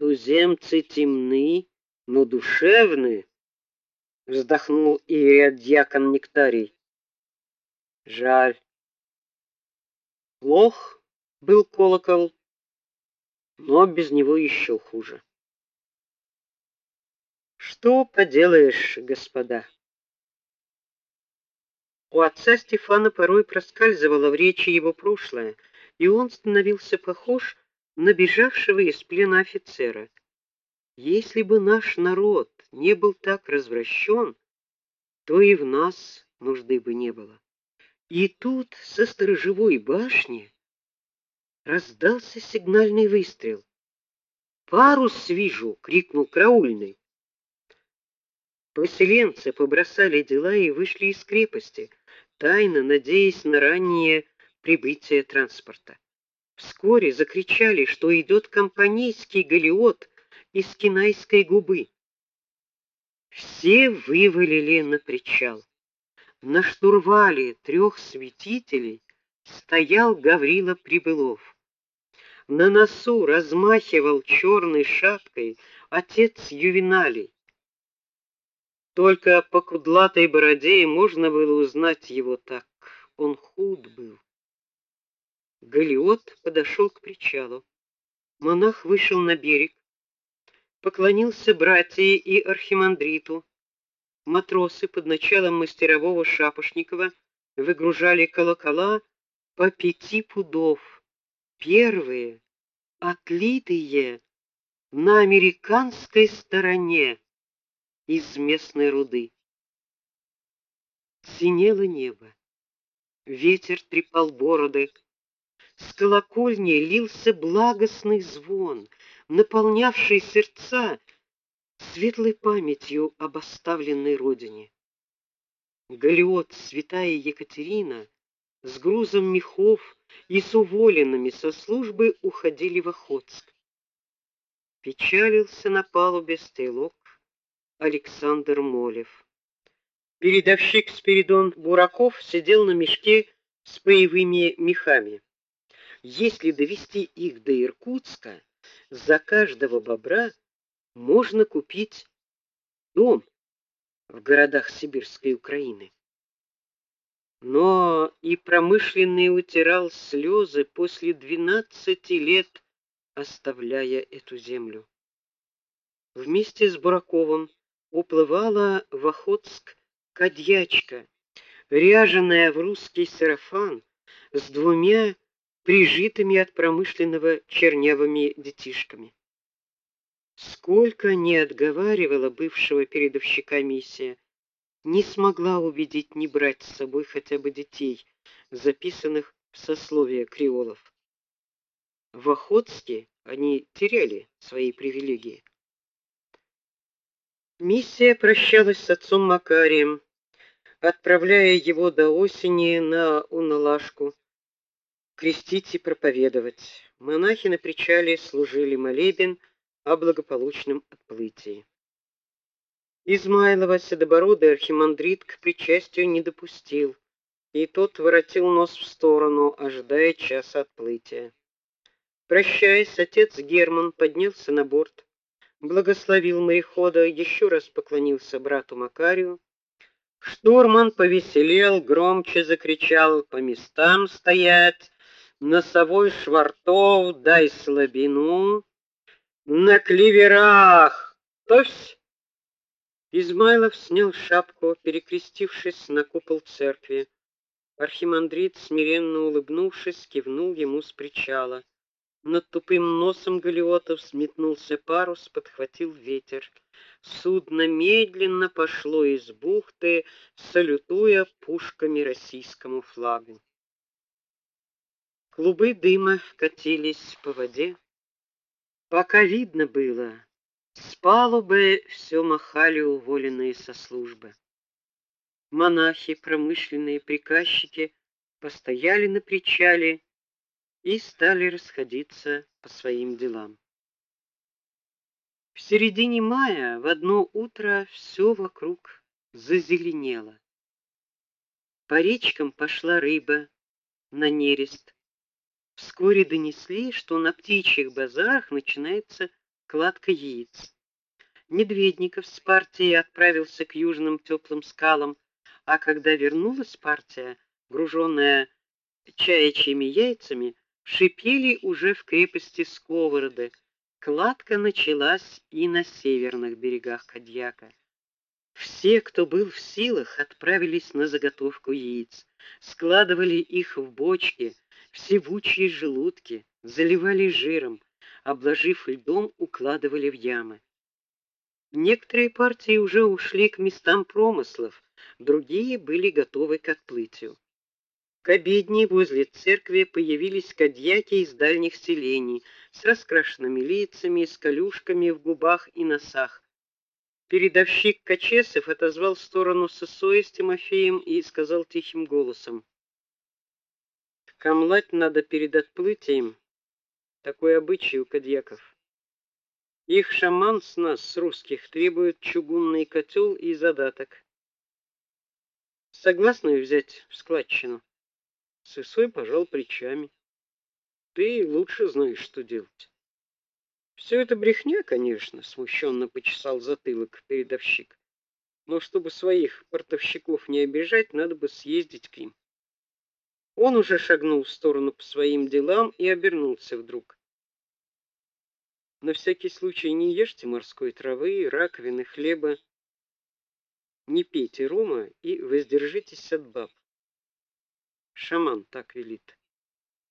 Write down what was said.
Туземцы темны, но душевны, вздохнул иеродьякон Нектарий. Жаль. Плох был колокол, но без него еще хуже. Что поделаешь, господа? У отца Стефана порой проскальзывало в речи его прошлое, и он становился похож на бежавшего из плена офицера. Если бы наш народ не был так развращен, то и в нас нужды бы не было. И тут со сторожевой башни раздался сигнальный выстрел. "Парус вижу!" крикнул караульный. Поселенцы побросали дела и вышли из крепости, тайно надеясь на раннее прибытие транспорта. Вскоре закричали, что идет компанейский галеот из Кинайской губы. Все вывалили на причал. На штурвале трех светителей стоял Гаврила Прибылов. На носу размахивал черной шапкой отец Ювеналий. Только по кудлатой бороде можно было узнать его так. Он худ был. Галиот подошел к причалу. Монах вышел на берег, поклонился братье и архимандриту. Матросы под началом мастерового Шапошникова выгружали колокола по пяти пудов. Первые отлитые на американской стороне из местной руды. Синело небо. Ветер трепал бороды. С колокольни лился благостный звон, наполнявший сердца светлой памятью об оставленной родине. Галиот святая Екатерина с грузом мехов и с уволенными со службы уходили в Охотск. Печалился на палубе стрелок Александр Молев. Передовщик Спиридон Бураков сидел на мешке с боевыми мехами. Если довести их до Иркутска, за каждого бобра можно купить дом в городах сибирской Украины. Но и промышленный утирал слезы после двенадцати лет, оставляя эту землю. Вместе с Бураковым уплывала в Охотск кадьячка, ряженая в русский сарафан с двумя прижитыми от промышленного чернявыми детишками. Сколько не отговаривала бывшего передовщика миссия, не смогла убедить не брать с собой хотя бы детей, записанных в сословие креолов. В Охотске они теряли свои привилегии. Миссия прощалась с отцом Макарием, отправляя его до осени на Уналашку крестить и проповедовать. Монахи на причале служили молебен о благополучном отплытии. Измайлова седобородый архимандрит к причастию не допустил, и тот воротил нос в сторону, ожидая часа отплытия. Прощаясь, отец Герман поднялся на борт благословил морехода, еще раз поклонился брату Макарию. Штурман повеселел, громче закричал: "По местам стоять! Носовой швартов дай слабину! На кливерах! Тось!" Измайлов снял шапку, перекрестившись на купол церкви. Архимандрит, смиренно улыбнувшись, кивнул ему с причала. Над тупым носом галеота взметнулся парус, подхватил ветер. Судно медленно пошло из бухты, салютуя пушками российскому флагу. Клубы дыма катились по воде. Пока видно было, с палубы все махали уволенные со службы. Монахи, промышленные приказчики постояли на причале и стали расходиться по своим делам. В середине мая в одно утро все вокруг зазеленело. По речкам пошла рыба на нерест. Вскоре донесли, что на птичьих базарах начинается кладка яиц. Медведников с партией отправился к южным теплым скалам, а когда вернулась партия, груженная чаячьими яйцами, шипели уже в крепости Сковороды. Кладка началась и на северных берегах Кадьяка. Все, кто был в силах, отправились на заготовку яиц, складывали их в бочки, в севучие желудки, заливали жиром, обложив льдом, укладывали в ямы. Некоторые партии уже ушли к местам промыслов, другие были готовы к отплытию. К обедне возле церкви появились кадьяки из дальних селений с раскрашенными лицами, с колюшками в губах и носах. Передовщик Качесов отозвал в сторону Сысоя с Тимофеем и сказал тихим голосом: "Камлать надо перед отплытием. Такой обычай у кадьяков. Их шаман с нас, с русских, требует чугунный котел и задаток. Согласны взять в складчину? Сысой пожал плечами. Ты лучше знаешь, что делать. Все это брехня, конечно, смущенно почесал затылок передовщик. Но чтобы своих портовщиков не обижать, надо бы съездить к ним. Он уже шагнул в сторону по своим делам и обернулся вдруг. На всякий случай не ешьте морской травы, раковины, хлеба. Не пейте рома и воздержитесь от баб. Шаман так велит.